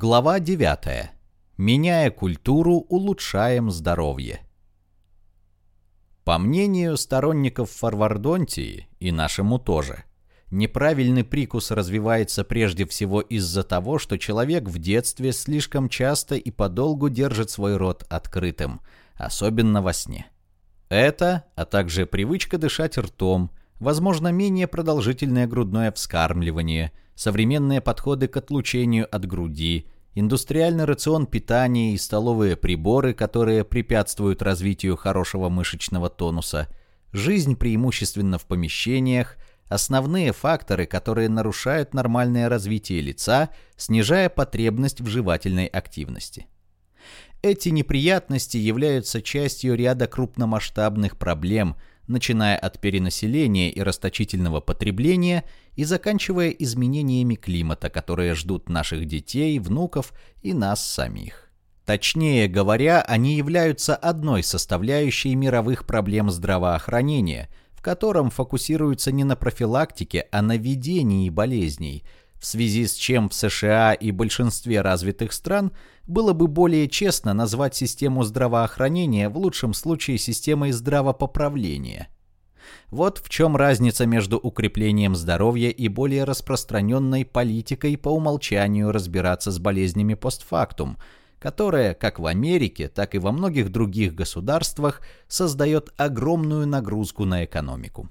Глава 9. Меняя культуру, улучшаем здоровье. По мнению сторонников фарвардонтии, и нашему тоже, неправильный прикус развивается прежде всего из-за того, что человек в детстве слишком часто и подолгу держит свой рот открытым, особенно во сне. Это, а также привычка дышать ртом, возможно, менее продолжительное грудное вскармливание, современные подходы к отлучению от груди, индустриальный рацион питания и столовые приборы, которые препятствуют развитию хорошего мышечного тонуса, жизнь преимущественно в помещениях, основные факторы, которые нарушают нормальное развитие лица, снижая потребность в жевательной активности. Эти неприятности являются частью ряда крупномасштабных проблем, начиная от перенаселения и расточительного потребления и заканчивая изменениями климата, которые ждут наших детей, внуков и нас самих. Точнее говоря, они являются одной составляющей мировых проблем здравоохранения, в котором фокусируются не на профилактике, а на ведении болезней – в связи с чем в США и большинстве развитых стран было бы более честно назвать систему здравоохранения в лучшем случае системой здравопоправления. Вот в чем разница между укреплением здоровья и более распространенной политикой по умолчанию разбираться с болезнями постфактум, которая, как в Америке, так и во многих других государствах, создает огромную нагрузку на экономику.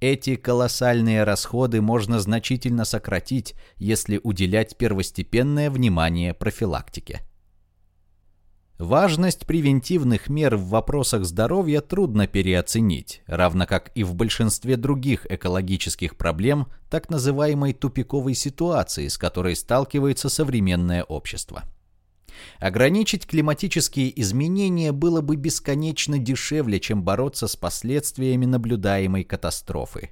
Эти колоссальные расходы можно значительно сократить, если уделять первостепенное внимание профилактике. Важность превентивных мер в вопросах здоровья трудно переоценить, равно как и в большинстве других экологических проблем так называемой тупиковой ситуации, с которой сталкивается современное общество. Ограничить климатические изменения было бы бесконечно дешевле, чем бороться с последствиями наблюдаемой катастрофы.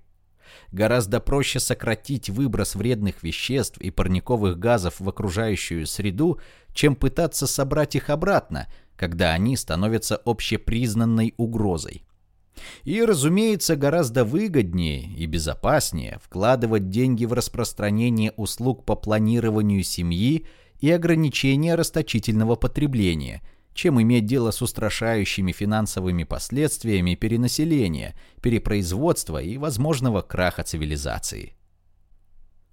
Гораздо проще сократить выброс вредных веществ и парниковых газов в окружающую среду, чем пытаться собрать их обратно, когда они становятся общепризнанной угрозой. И, разумеется, гораздо выгоднее и безопаснее вкладывать деньги в распространение услуг по планированию семьи и ограничения расточительного потребления, чем иметь дело с устрашающими финансовыми последствиями перенаселения, перепроизводства и возможного краха цивилизации.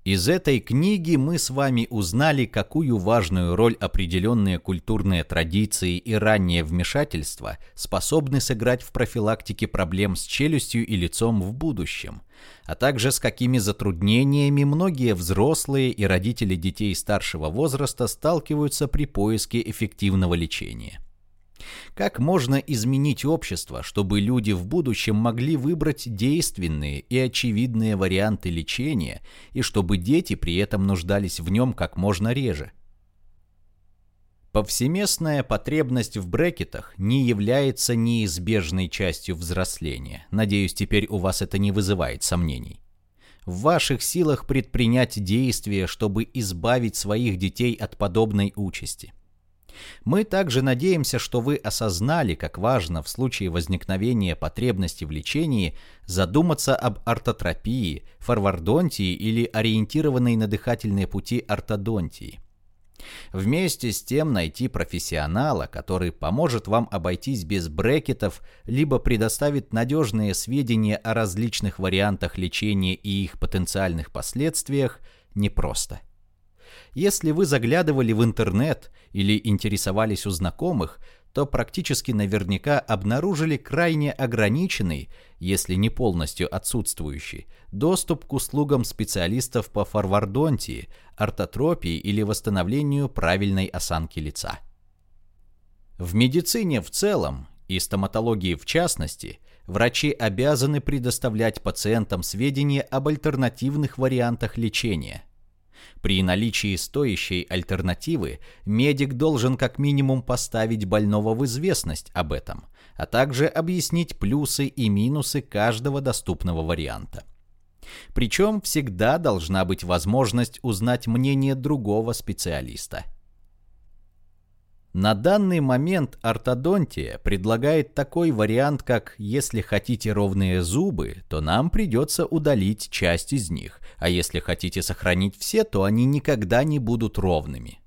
Из этой книги мы с вами узнали, какую важную роль определенные культурные традиции и раннее вмешательство способны сыграть в профилактике проблем с челюстью и лицом в будущем, а также с какими затруднениями многие взрослые и родители детей старшего возраста сталкиваются при поиске эффективного лечения. Как можно изменить общество, чтобы люди в будущем могли выбрать действенные и очевидные варианты лечения, и чтобы дети при этом нуждались в нем как можно реже? Повсеместная потребность в брекетах не является неизбежной частью взросления. Надеюсь, теперь у вас это не вызывает сомнений. В ваших силах предпринять действия, чтобы избавить своих детей от подобной участи. Мы также надеемся, что вы осознали, как важно в случае возникновения потребности в лечении задуматься об ортотропии, форвардонтии или ориентированной на дыхательные пути ортодонтии. Вместе с тем найти профессионала, который поможет вам обойтись без брекетов, либо предоставит надежные сведения о различных вариантах лечения и их потенциальных последствиях, непросто. Если вы заглядывали в интернет или интересовались у знакомых, то практически наверняка обнаружили крайне ограниченный, если не полностью отсутствующий, доступ к услугам специалистов по форвардонтии, ортотропии или восстановлению правильной осанки лица. В медицине в целом и стоматологии в частности, врачи обязаны предоставлять пациентам сведения об альтернативных вариантах лечения – при наличии стоящей альтернативы медик должен как минимум поставить больного в известность об этом, а также объяснить плюсы и минусы каждого доступного варианта. Причем всегда должна быть возможность узнать мнение другого специалиста – на данный момент ортодонтия предлагает такой вариант, как если хотите ровные зубы, то нам придется удалить часть из них, а если хотите сохранить все, то они никогда не будут ровными.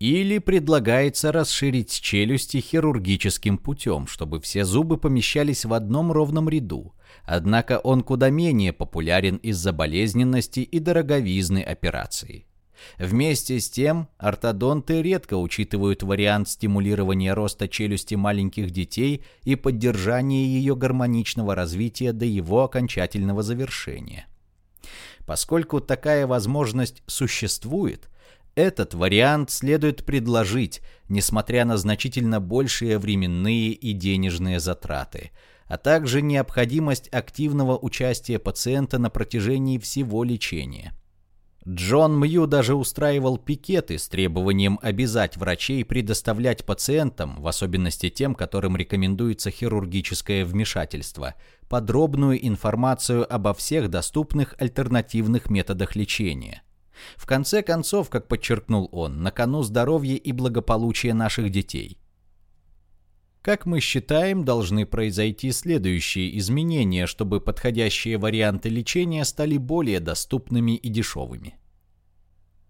Или предлагается расширить челюсти хирургическим путем, чтобы все зубы помещались в одном ровном ряду. Однако он куда менее популярен из-за болезненности и дороговизны операции. Вместе с тем, ортодонты редко учитывают вариант стимулирования роста челюсти маленьких детей и поддержания ее гармоничного развития до его окончательного завершения. Поскольку такая возможность существует, этот вариант следует предложить, несмотря на значительно большие временные и денежные затраты, а также необходимость активного участия пациента на протяжении всего лечения. Джон Мью даже устраивал пикеты с требованием обязать врачей предоставлять пациентам, в особенности тем, которым рекомендуется хирургическое вмешательство, подробную информацию обо всех доступных альтернативных методах лечения. В конце концов, как подчеркнул он, на кону здоровье и благополучие наших детей. Как мы считаем, должны произойти следующие изменения, чтобы подходящие варианты лечения стали более доступными и дешевыми.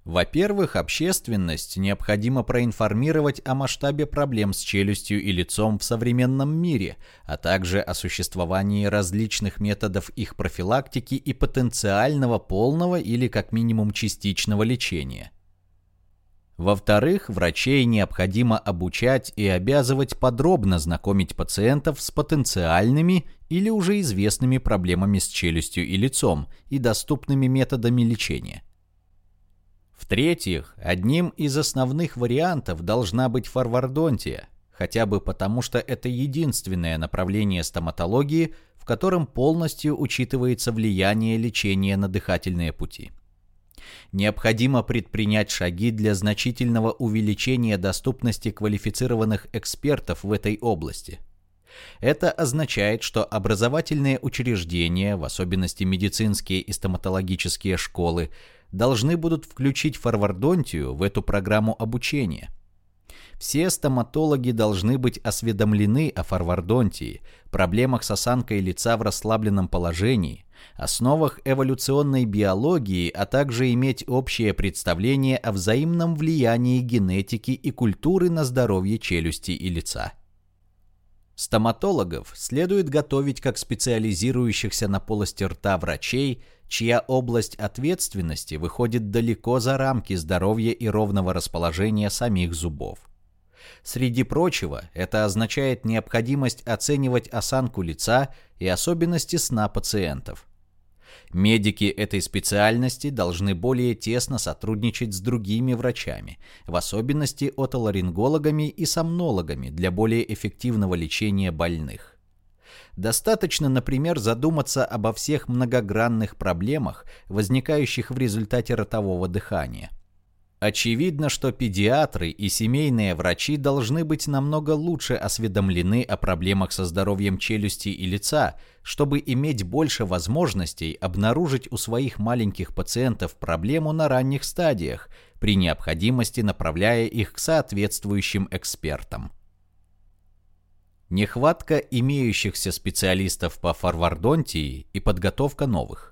Во-первых, общественность необходимо проинформировать о масштабе проблем с челюстью и лицом в современном мире, а также о существовании различных методов их профилактики и потенциального полного или как минимум частичного лечения. Во-вторых, врачей необходимо обучать и обязывать подробно знакомить пациентов с потенциальными или уже известными проблемами с челюстью и лицом и доступными методами лечения – в-третьих, одним из основных вариантов должна быть фарвардонтия, хотя бы потому, что это единственное направление стоматологии, в котором полностью учитывается влияние лечения на дыхательные пути. Необходимо предпринять шаги для значительного увеличения доступности квалифицированных экспертов в этой области – это означает, что образовательные учреждения, в особенности медицинские и стоматологические школы, должны будут включить форвардонтию в эту программу обучения. Все стоматологи должны быть осведомлены о форвардонтии, проблемах с осанкой лица в расслабленном положении, основах эволюционной биологии, а также иметь общее представление о взаимном влиянии генетики и культуры на здоровье челюсти и лица. Стоматологов следует готовить как специализирующихся на полости рта врачей, чья область ответственности выходит далеко за рамки здоровья и ровного расположения самих зубов. Среди прочего, это означает необходимость оценивать осанку лица и особенности сна пациентов – Медики этой специальности должны более тесно сотрудничать с другими врачами, в особенности отоларингологами и сомнологами для более эффективного лечения больных. Достаточно, например, задуматься обо всех многогранных проблемах, возникающих в результате ротового дыхания – Очевидно, что педиатры и семейные врачи должны быть намного лучше осведомлены о проблемах со здоровьем челюсти и лица, чтобы иметь больше возможностей обнаружить у своих маленьких пациентов проблему на ранних стадиях, при необходимости направляя их к соответствующим экспертам. Нехватка имеющихся специалистов по фарвардонтии и подготовка новых.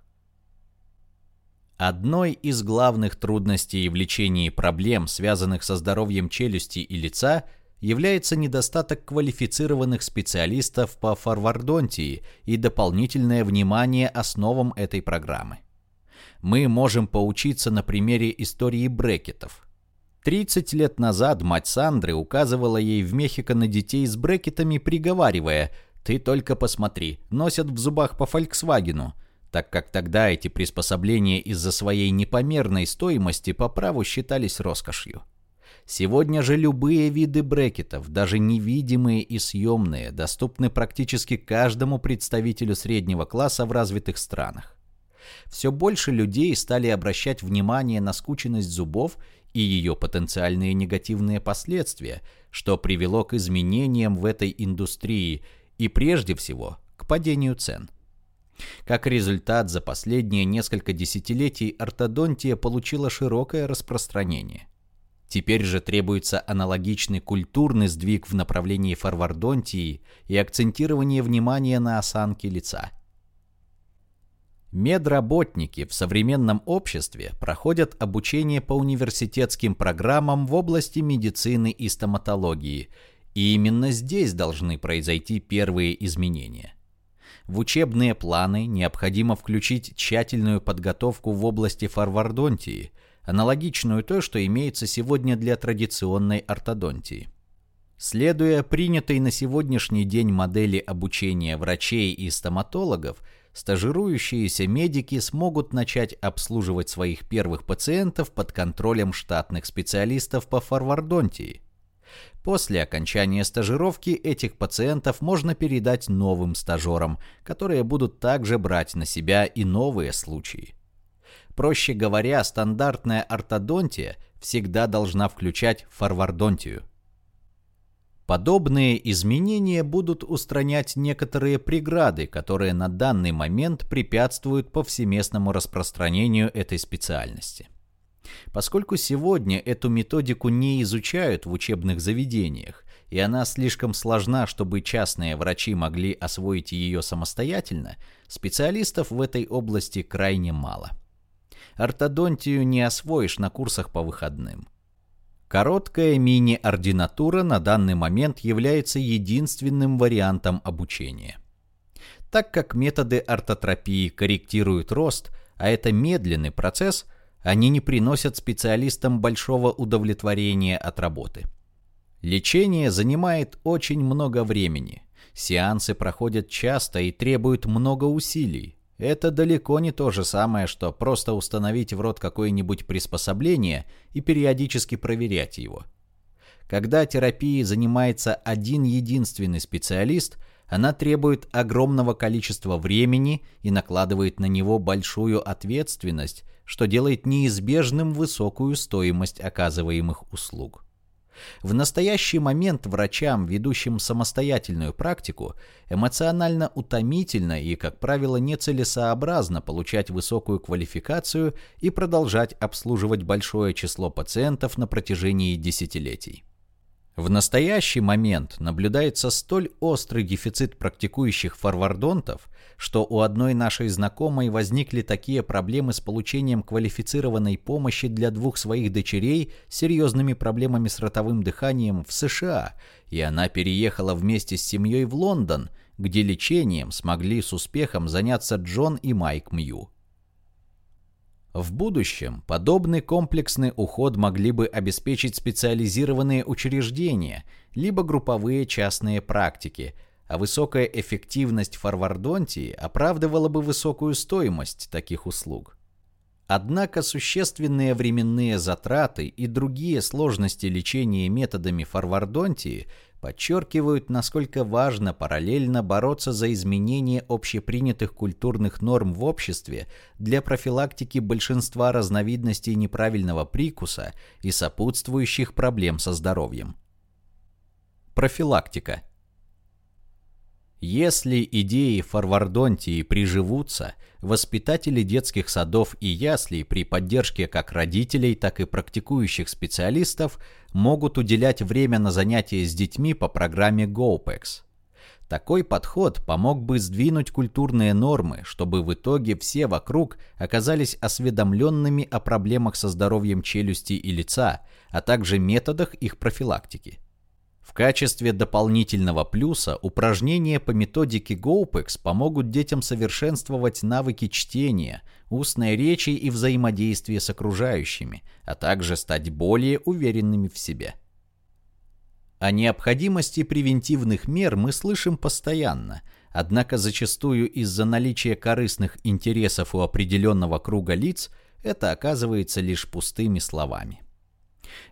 Одной из главных трудностей в лечении проблем, связанных со здоровьем челюсти и лица, является недостаток квалифицированных специалистов по фарвардонтии и дополнительное внимание основам этой программы. Мы можем поучиться на примере истории брекетов. 30 лет назад мать Сандры указывала ей в Мехико на детей с брекетами, приговаривая «Ты только посмотри, носят в зубах по Фольксвагену, так как тогда эти приспособления из-за своей непомерной стоимости по праву считались роскошью. Сегодня же любые виды брекетов, даже невидимые и съемные, доступны практически каждому представителю среднего класса в развитых странах. Все больше людей стали обращать внимание на скученность зубов и ее потенциальные негативные последствия, что привело к изменениям в этой индустрии и прежде всего к падению цен. Как результат, за последние несколько десятилетий ортодонтия получила широкое распространение. Теперь же требуется аналогичный культурный сдвиг в направлении форвардонтии и акцентирование внимания на осанке лица. Медработники в современном обществе проходят обучение по университетским программам в области медицины и стоматологии, и именно здесь должны произойти первые изменения. В учебные планы необходимо включить тщательную подготовку в области фарвардонтии, аналогичную той, что имеется сегодня для традиционной ортодонтии. Следуя принятой на сегодняшний день модели обучения врачей и стоматологов – стажирующиеся медики смогут начать обслуживать своих первых пациентов под контролем штатных специалистов по фарвардонтии. После окончания стажировки этих пациентов можно передать новым стажерам, которые будут также брать на себя и новые случаи. Проще говоря, стандартная ортодонтия всегда должна включать фарвардонтию. Подобные изменения будут устранять некоторые преграды, которые на данный момент препятствуют повсеместному распространению этой специальности. Поскольку сегодня эту методику не изучают в учебных заведениях, и она слишком сложна, чтобы частные врачи могли освоить ее самостоятельно, специалистов в этой области крайне мало. Ортодонтию не освоишь на курсах по выходным. Короткая мини-ординатура на данный момент является единственным вариантом обучения. Так как методы ортотропии корректируют рост, а это медленный процесс, они не приносят специалистам большого удовлетворения от работы. Лечение занимает очень много времени. Сеансы проходят часто и требуют много усилий, это далеко не то же самое, что просто установить в рот какое-нибудь приспособление и периодически проверять его. Когда терапией занимается один единственный специалист, она требует огромного количества времени и накладывает на него большую ответственность, что делает неизбежным высокую стоимость оказываемых услуг. В настоящий момент врачам, ведущим самостоятельную практику, эмоционально утомительно и, как правило, нецелесообразно получать высокую квалификацию и продолжать обслуживать большое число пациентов на протяжении десятилетий. В настоящий момент наблюдается столь острый дефицит практикующих форвардонтов, что у одной нашей знакомой возникли такие проблемы с получением квалифицированной помощи для двух своих дочерей с серьезными проблемами с ротовым дыханием в США, и она переехала вместе с семьей в Лондон, где лечением смогли с успехом заняться Джон и Майк Мью. В будущем подобный комплексный уход могли бы обеспечить специализированные учреждения, либо групповые частные практики, а высокая эффективность фарвардонтии оправдывала бы высокую стоимость таких услуг. Однако существенные временные затраты и другие сложности лечения методами фарвардонтии подчеркивают, насколько важно параллельно бороться за изменение общепринятых культурных норм в обществе для профилактики большинства разновидностей неправильного прикуса и сопутствующих проблем со здоровьем. Профилактика. Если идеи фарвардонтии приживутся – воспитатели детских садов и яслей при поддержке как родителей, так и практикующих специалистов могут уделять время на занятия с детьми по программе GoPex. Такой подход помог бы сдвинуть культурные нормы, чтобы в итоге все вокруг оказались осведомленными о проблемах со здоровьем челюсти и лица, а также методах их профилактики. В качестве дополнительного плюса упражнения по методике GoPex помогут детям совершенствовать навыки чтения, устной речи и взаимодействия с окружающими, а также стать более уверенными в себе. О необходимости превентивных мер мы слышим постоянно, однако зачастую из-за наличия корыстных интересов у определенного круга лиц это оказывается лишь пустыми словами.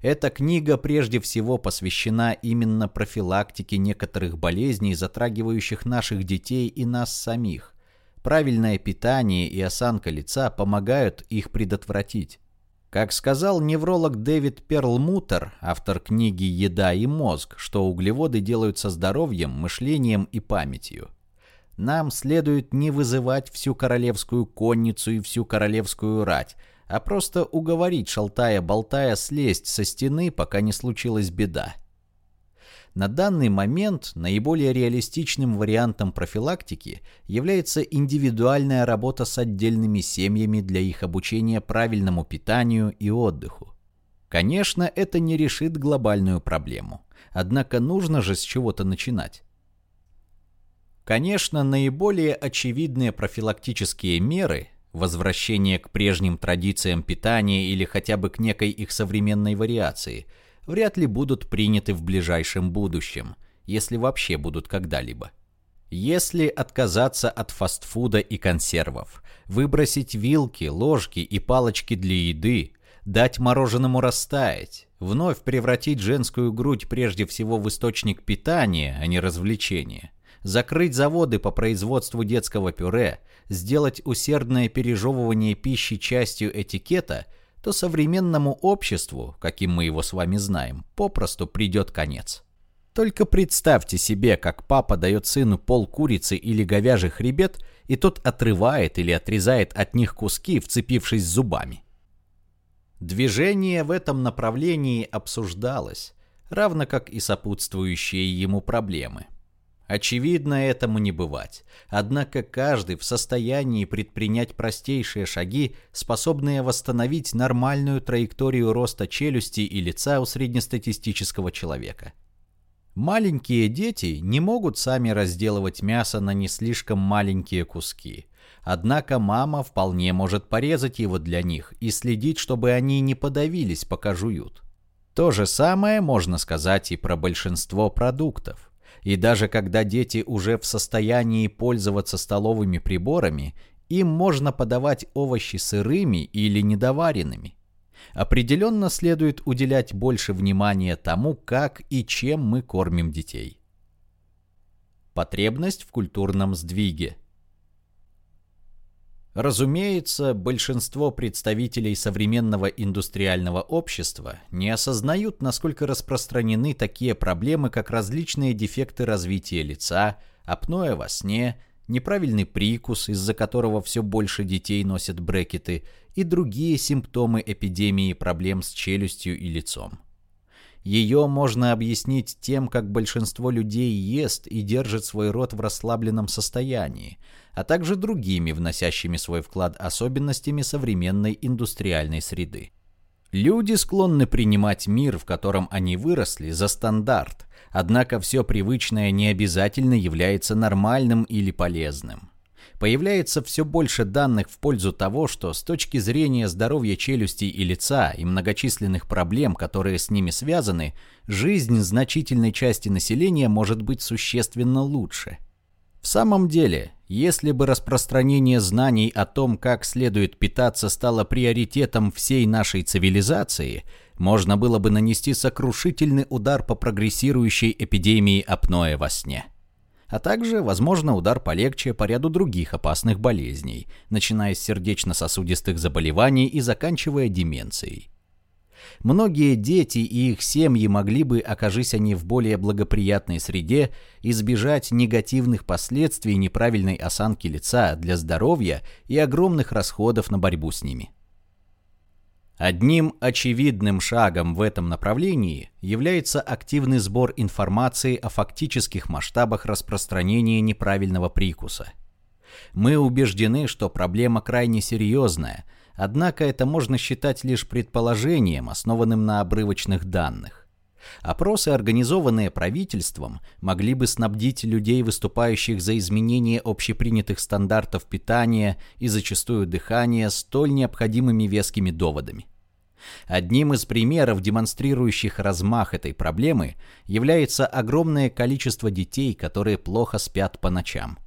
Эта книга прежде всего посвящена именно профилактике некоторых болезней, затрагивающих наших детей и нас самих. Правильное питание и осанка лица помогают их предотвратить. Как сказал невролог Дэвид Перлмутер, автор книги «Еда и мозг», что углеводы делают со здоровьем, мышлением и памятью. Нам следует не вызывать всю королевскую конницу и всю королевскую рать, а просто уговорить, шалтая-болтая, слезть со стены, пока не случилась беда. На данный момент наиболее реалистичным вариантом профилактики является индивидуальная работа с отдельными семьями для их обучения правильному питанию и отдыху. Конечно, это не решит глобальную проблему, однако нужно же с чего-то начинать. Конечно, наиболее очевидные профилактические меры – возвращение к прежним традициям питания или хотя бы к некой их современной вариации – вряд ли будут приняты в ближайшем будущем, если вообще будут когда-либо. Если отказаться от фастфуда и консервов, выбросить вилки, ложки и палочки для еды, дать мороженому растаять, вновь превратить женскую грудь прежде всего в источник питания, а не развлечения, закрыть заводы по производству детского пюре, сделать усердное пережевывание пищи частью этикета – то современному обществу, каким мы его с вами знаем, попросту придет конец. Только представьте себе, как папа дает сыну пол курицы или говяжий хребет, и тот отрывает или отрезает от них куски, вцепившись зубами. Движение в этом направлении обсуждалось, равно как и сопутствующие ему проблемы – Очевидно, этому не бывать. Однако каждый в состоянии предпринять простейшие шаги, способные восстановить нормальную траекторию роста челюсти и лица у среднестатистического человека. Маленькие дети не могут сами разделывать мясо на не слишком маленькие куски. Однако мама вполне может порезать его для них и следить, чтобы они не подавились, пока жуют. То же самое можно сказать и про большинство продуктов. И даже когда дети уже в состоянии пользоваться столовыми приборами, им можно подавать овощи сырыми или недоваренными. Определенно следует уделять больше внимания тому, как и чем мы кормим детей. Потребность в культурном сдвиге – Разумеется, большинство представителей современного индустриального общества не осознают, насколько распространены такие проблемы, как различные дефекты развития лица, апноэ во сне, неправильный прикус, из-за которого все больше детей носят брекеты, и другие симптомы эпидемии проблем с челюстью и лицом. Ее можно объяснить тем, как большинство людей ест и держит свой рот в расслабленном состоянии – а также другими вносящими свой вклад особенностями современной индустриальной среды. Люди склонны принимать мир, в котором они выросли, за стандарт, однако все привычное не обязательно является нормальным или полезным. Появляется все больше данных в пользу того, что с точки зрения здоровья челюсти и лица и многочисленных проблем, которые с ними связаны, жизнь значительной части населения может быть существенно лучше – в самом деле, если бы распространение знаний о том, как следует питаться, стало приоритетом всей нашей цивилизации, можно было бы нанести сокрушительный удар по прогрессирующей эпидемии апноэ во сне. А также, возможно, удар полегче по ряду других опасных болезней, начиная с сердечно-сосудистых заболеваний и заканчивая деменцией. Многие дети и их семьи могли бы, окажись они в более благоприятной среде, избежать негативных последствий неправильной осанки лица для здоровья и огромных расходов на борьбу с ними. Одним очевидным шагом в этом направлении является активный сбор информации о фактических масштабах распространения неправильного прикуса. Мы убеждены, что проблема крайне серьезная – Однако это можно считать лишь предположением, основанным на обрывочных данных. Опросы, организованные правительством, могли бы снабдить людей, выступающих за изменение общепринятых стандартов питания и зачастую дыхания, столь необходимыми вескими доводами. Одним из примеров, демонстрирующих размах этой проблемы, является огромное количество детей, которые плохо спят по ночам.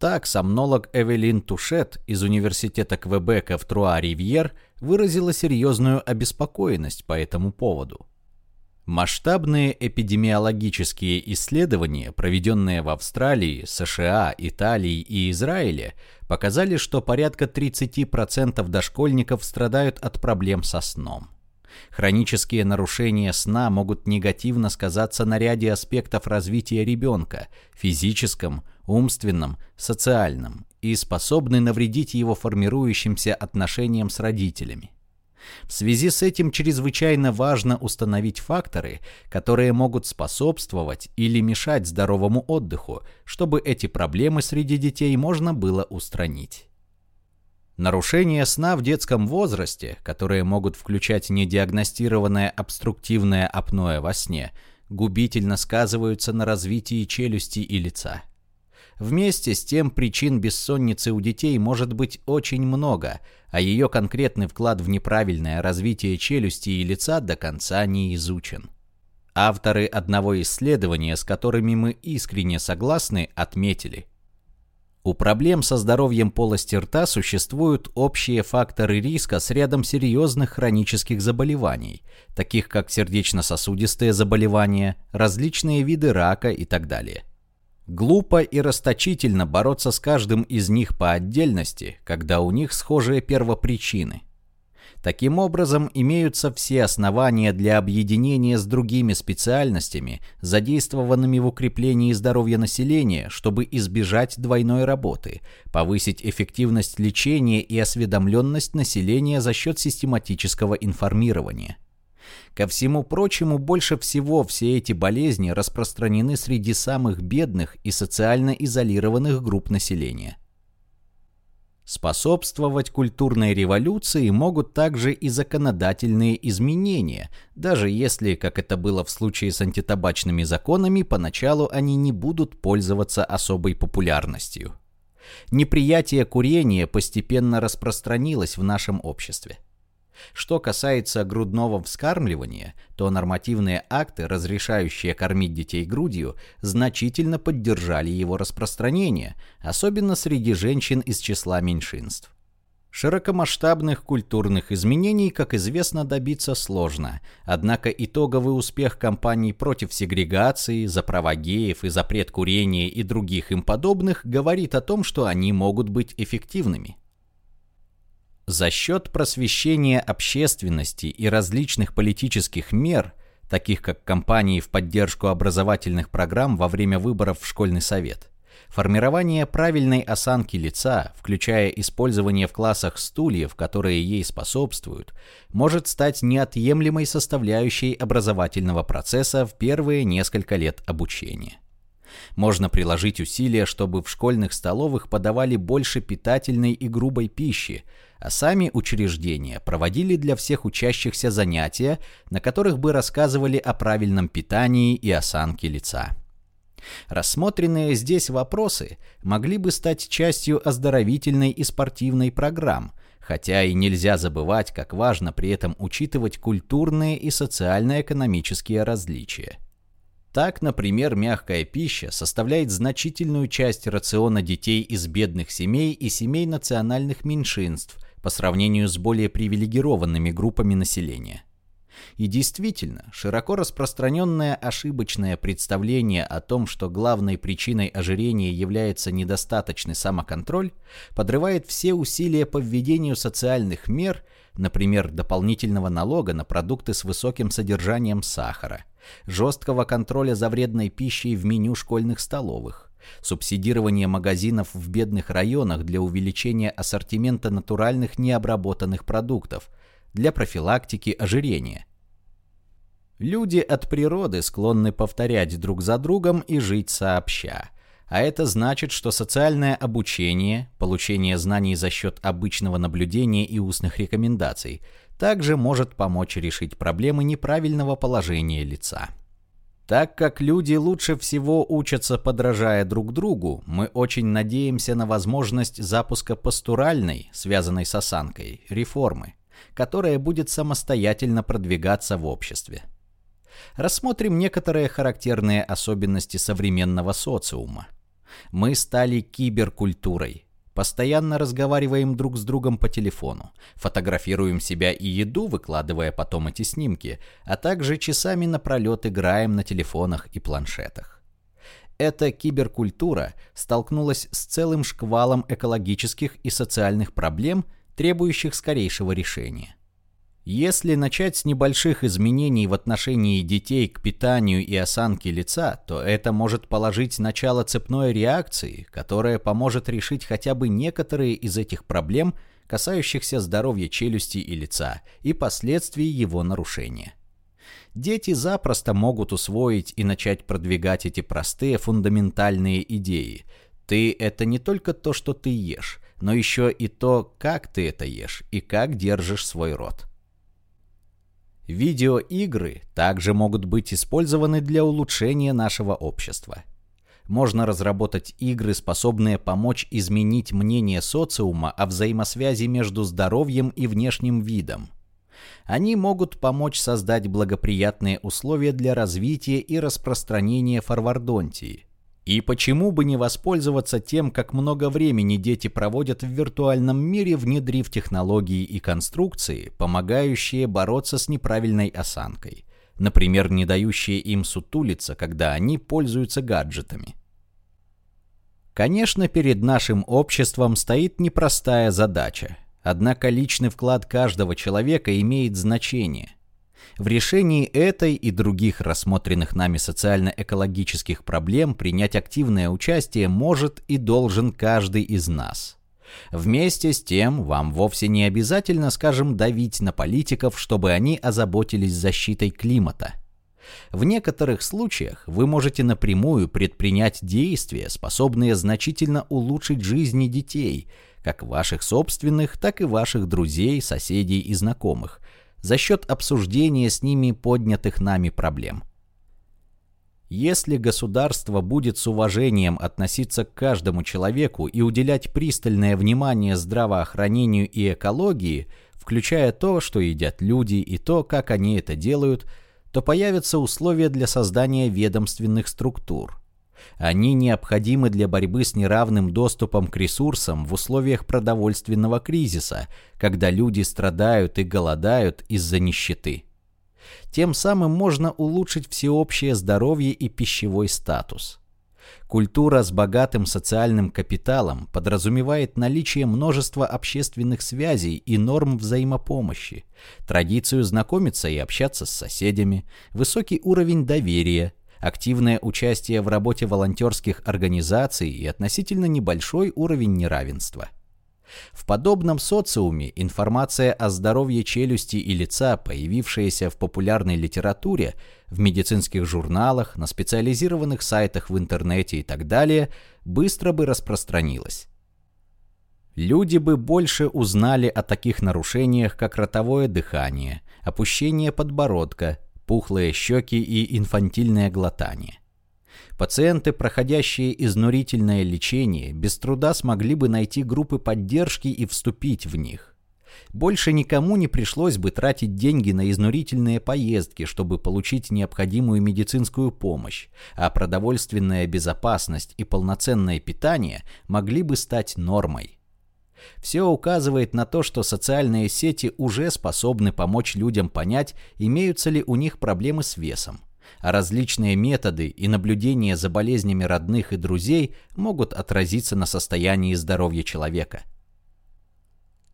Так, сомнолог Эвелин Тушет из университета Квебека в Труа-Ривьер выразила серьезную обеспокоенность по этому поводу. Масштабные эпидемиологические исследования, проведенные в Австралии, США, Италии и Израиле, показали, что порядка 30% дошкольников страдают от проблем со сном. Хронические нарушения сна могут негативно сказаться на ряде аспектов развития ребенка – физическом, умственном, социальном – и способны навредить его формирующимся отношениям с родителями. В связи с этим чрезвычайно важно установить факторы, которые могут способствовать или мешать здоровому отдыху, чтобы эти проблемы среди детей можно было устранить. Нарушения сна в детском возрасте, которые могут включать недиагностированное обструктивное апноэ во сне, губительно сказываются на развитии челюсти и лица. Вместе с тем причин бессонницы у детей может быть очень много, а ее конкретный вклад в неправильное развитие челюсти и лица до конца не изучен. Авторы одного исследования, с которыми мы искренне согласны, отметили, у проблем со здоровьем полости рта существуют общие факторы риска с рядом серьезных хронических заболеваний, таких как сердечно-сосудистые заболевания, различные виды рака и так далее. Глупо и расточительно бороться с каждым из них по отдельности, когда у них схожие первопричины – Таким образом, имеются все основания для объединения с другими специальностями, задействованными в укреплении здоровья населения, чтобы избежать двойной работы, повысить эффективность лечения и осведомленность населения за счет систематического информирования. Ко всему прочему, больше всего все эти болезни распространены среди самых бедных и социально изолированных групп населения. Способствовать культурной революции могут также и законодательные изменения, даже если, как это было в случае с антитабачными законами, поначалу они не будут пользоваться особой популярностью. Неприятие курения постепенно распространилось в нашем обществе. Что касается грудного вскармливания, то нормативные акты, разрешающие кормить детей грудью, значительно поддержали его распространение, особенно среди женщин из числа меньшинств. Широкомасштабных культурных изменений, как известно, добиться сложно, однако итоговый успех кампаний против сегрегации, за права геев и запрет курения и других им подобных говорит о том, что они могут быть эффективными. За счет просвещения общественности и различных политических мер, таких как кампании в поддержку образовательных программ во время выборов в школьный совет, формирование правильной осанки лица, включая использование в классах стульев, которые ей способствуют, может стать неотъемлемой составляющей образовательного процесса в первые несколько лет обучения. Можно приложить усилия, чтобы в школьных столовых подавали больше питательной и грубой пищи, а сами учреждения проводили для всех учащихся занятия, на которых бы рассказывали о правильном питании и осанке лица. Рассмотренные здесь вопросы могли бы стать частью оздоровительной и спортивной программ, хотя и нельзя забывать, как важно при этом учитывать культурные и социально-экономические различия. Так, например, мягкая пища составляет значительную часть рациона детей из бедных семей и семей национальных меньшинств по сравнению с более привилегированными группами населения. И действительно, широко распространенное ошибочное представление о том, что главной причиной ожирения является недостаточный самоконтроль, подрывает все усилия по введению социальных мер, например, дополнительного налога на продукты с высоким содержанием сахара, жесткого контроля за вредной пищей в меню школьных столовых, субсидирование магазинов в бедных районах для увеличения ассортимента натуральных необработанных продуктов, для профилактики ожирения. Люди от природы склонны повторять друг за другом и жить сообща. А это значит, что социальное обучение, получение знаний за счет обычного наблюдения и устных рекомендаций – также может помочь решить проблемы неправильного положения лица. Так как люди лучше всего учатся подражая друг другу, мы очень надеемся на возможность запуска пастуральной, связанной с осанкой, реформы, которая будет самостоятельно продвигаться в обществе. Рассмотрим некоторые характерные особенности современного социума. Мы стали киберкультурой, Постоянно разговариваем друг с другом по телефону, фотографируем себя и еду, выкладывая потом эти снимки, а также часами напролет играем на телефонах и планшетах. Эта киберкультура столкнулась с целым шквалом экологических и социальных проблем, требующих скорейшего решения. Если начать с небольших изменений в отношении детей к питанию и осанке лица, то это может положить начало цепной реакции, которая поможет решить хотя бы некоторые из этих проблем, касающихся здоровья челюсти и лица и последствий его нарушения. Дети запросто могут усвоить и начать продвигать эти простые фундаментальные идеи. Ты – это не только то, что ты ешь, но еще и то, как ты это ешь и как держишь свой рот. Видеоигры также могут быть использованы для улучшения нашего общества. Можно разработать игры, способные помочь изменить мнение социума о взаимосвязи между здоровьем и внешним видом. Они могут помочь создать благоприятные условия для развития и распространения фарвардонтии – и почему бы не воспользоваться тем, как много времени дети проводят в виртуальном мире, внедрив технологии и конструкции, помогающие бороться с неправильной осанкой, например, не дающие им сутулиться, когда они пользуются гаджетами. Конечно, перед нашим обществом стоит непростая задача, однако личный вклад каждого человека имеет значение – в решении этой и других рассмотренных нами социально-экологических проблем принять активное участие может и должен каждый из нас. Вместе с тем, вам вовсе не обязательно, скажем, давить на политиков, чтобы они озаботились защитой климата. В некоторых случаях вы можете напрямую предпринять действия, способные значительно улучшить жизни детей, как ваших собственных, так и ваших друзей, соседей и знакомых, за счет обсуждения с ними поднятых нами проблем. Если государство будет с уважением относиться к каждому человеку и уделять пристальное внимание здравоохранению и экологии, включая то, что едят люди и то, как они это делают, то появятся условия для создания ведомственных структур. Они необходимы для борьбы с неравным доступом к ресурсам в условиях продовольственного кризиса, когда люди страдают и голодают из-за нищеты. Тем самым можно улучшить всеобщее здоровье и пищевой статус. Культура с богатым социальным капиталом подразумевает наличие множества общественных связей и норм взаимопомощи, традицию знакомиться и общаться с соседями, высокий уровень доверия, активное участие в работе волонтерских организаций и относительно небольшой уровень неравенства. В подобном социуме информация о здоровье челюсти и лица, появившаяся в популярной литературе, в медицинских журналах, на специализированных сайтах в интернете и так далее, быстро бы распространилась. Люди бы больше узнали о таких нарушениях, как ротовое дыхание, опущение подбородка, пухлые щеки и инфантильное глотание. Пациенты, проходящие изнурительное лечение, без труда смогли бы найти группы поддержки и вступить в них. Больше никому не пришлось бы тратить деньги на изнурительные поездки, чтобы получить необходимую медицинскую помощь, а продовольственная безопасность и полноценное питание могли бы стать нормой. Все указывает на то, что социальные сети уже способны помочь людям понять, имеются ли у них проблемы с весом. А различные методы и наблюдения за болезнями родных и друзей могут отразиться на состоянии здоровья человека –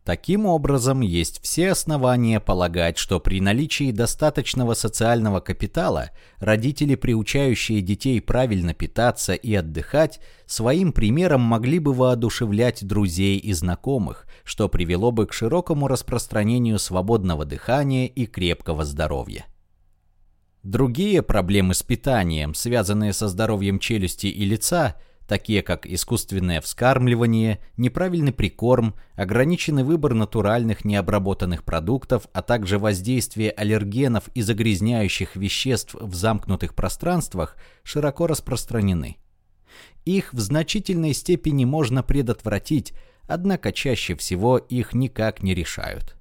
Таким образом, есть все основания полагать, что при наличии достаточного социального капитала родители, приучающие детей правильно питаться и отдыхать, своим примером могли бы воодушевлять друзей и знакомых, что привело бы к широкому распространению свободного дыхания и крепкого здоровья. Другие проблемы с питанием, связанные со здоровьем челюсти и лица, такие как искусственное вскармливание, неправильный прикорм, ограниченный выбор натуральных необработанных продуктов, а также воздействие аллергенов и загрязняющих веществ в замкнутых пространствах широко распространены. Их в значительной степени можно предотвратить, однако чаще всего их никак не решают.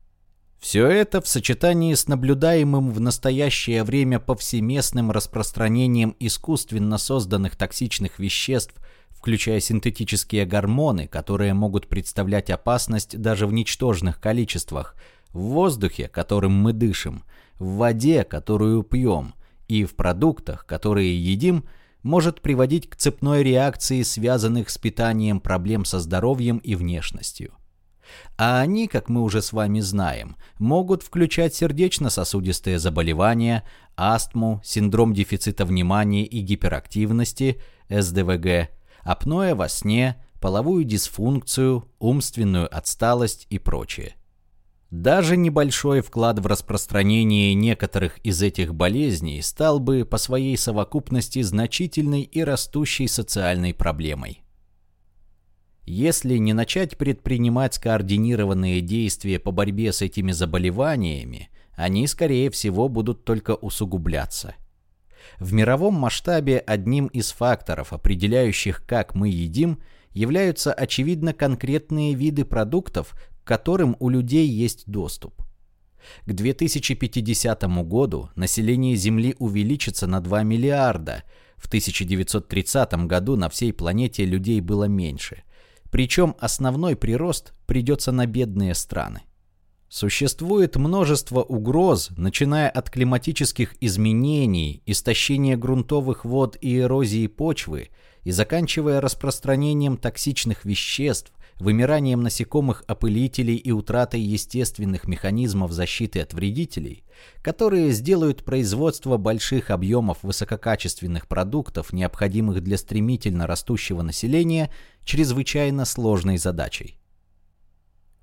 Все это в сочетании с наблюдаемым в настоящее время повсеместным распространением искусственно созданных токсичных веществ включая синтетические гормоны, которые могут представлять опасность даже в ничтожных количествах, в воздухе, которым мы дышим, в воде, которую пьем, и в продуктах, которые едим, может приводить к цепной реакции, связанных с питанием проблем со здоровьем и внешностью. А они, как мы уже с вами знаем, могут включать сердечно-сосудистые заболевания, астму, синдром дефицита внимания и гиперактивности, СДВГ, апноэ во сне, половую дисфункцию, умственную отсталость и прочее. Даже небольшой вклад в распространение некоторых из этих болезней стал бы по своей совокупности значительной и растущей социальной проблемой. Если не начать предпринимать скоординированные действия по борьбе с этими заболеваниями, они, скорее всего, будут только усугубляться. В мировом масштабе одним из факторов, определяющих, как мы едим, являются очевидно конкретные виды продуктов, к которым у людей есть доступ. К 2050 году население Земли увеличится на 2 миллиарда. В 1930 году на всей планете людей было меньше. Причем основной прирост придется на бедные страны. Существует множество угроз, начиная от климатических изменений, истощения грунтовых вод и эрозии почвы, и заканчивая распространением токсичных веществ, вымиранием насекомых-опылителей и утратой естественных механизмов защиты от вредителей, которые сделают производство больших объемов высококачественных продуктов, необходимых для стремительно растущего населения, чрезвычайно сложной задачей.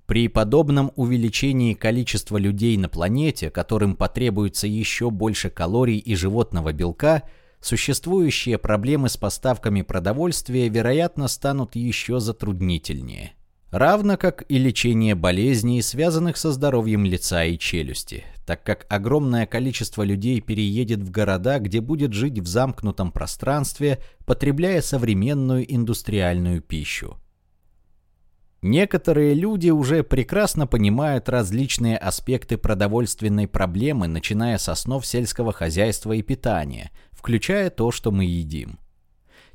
При подобном увеличении количества людей на планете, которым потребуется еще больше калорий и животного белка – существующие проблемы с поставками продовольствия, вероятно, станут еще затруднительнее. Равно как и лечение болезней, связанных со здоровьем лица и челюсти, так как огромное количество людей переедет в города, где будет жить в замкнутом пространстве, потребляя современную индустриальную пищу. Некоторые люди уже прекрасно понимают различные аспекты продовольственной проблемы, начиная с основ сельского хозяйства и питания, включая то, что мы едим.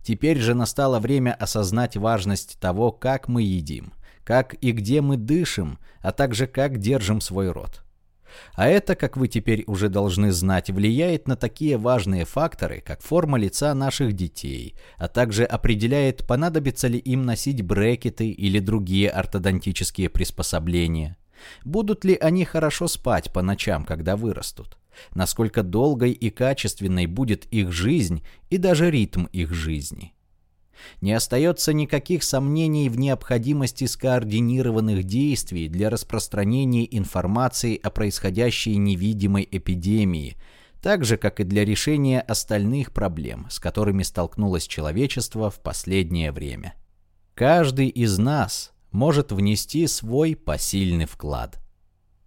Теперь же настало время осознать важность того, как мы едим, как и где мы дышим, а также как держим свой рот. А это, как вы теперь уже должны знать, влияет на такие важные факторы, как форма лица наших детей, а также определяет, понадобится ли им носить брекеты или другие ортодонтические приспособления. Будут ли они хорошо спать по ночам, когда вырастут? насколько долгой и качественной будет их жизнь и даже ритм их жизни. Не остается никаких сомнений в необходимости скоординированных действий для распространения информации о происходящей невидимой эпидемии, так же, как и для решения остальных проблем, с которыми столкнулось человечество в последнее время. Каждый из нас может внести свой посильный вклад –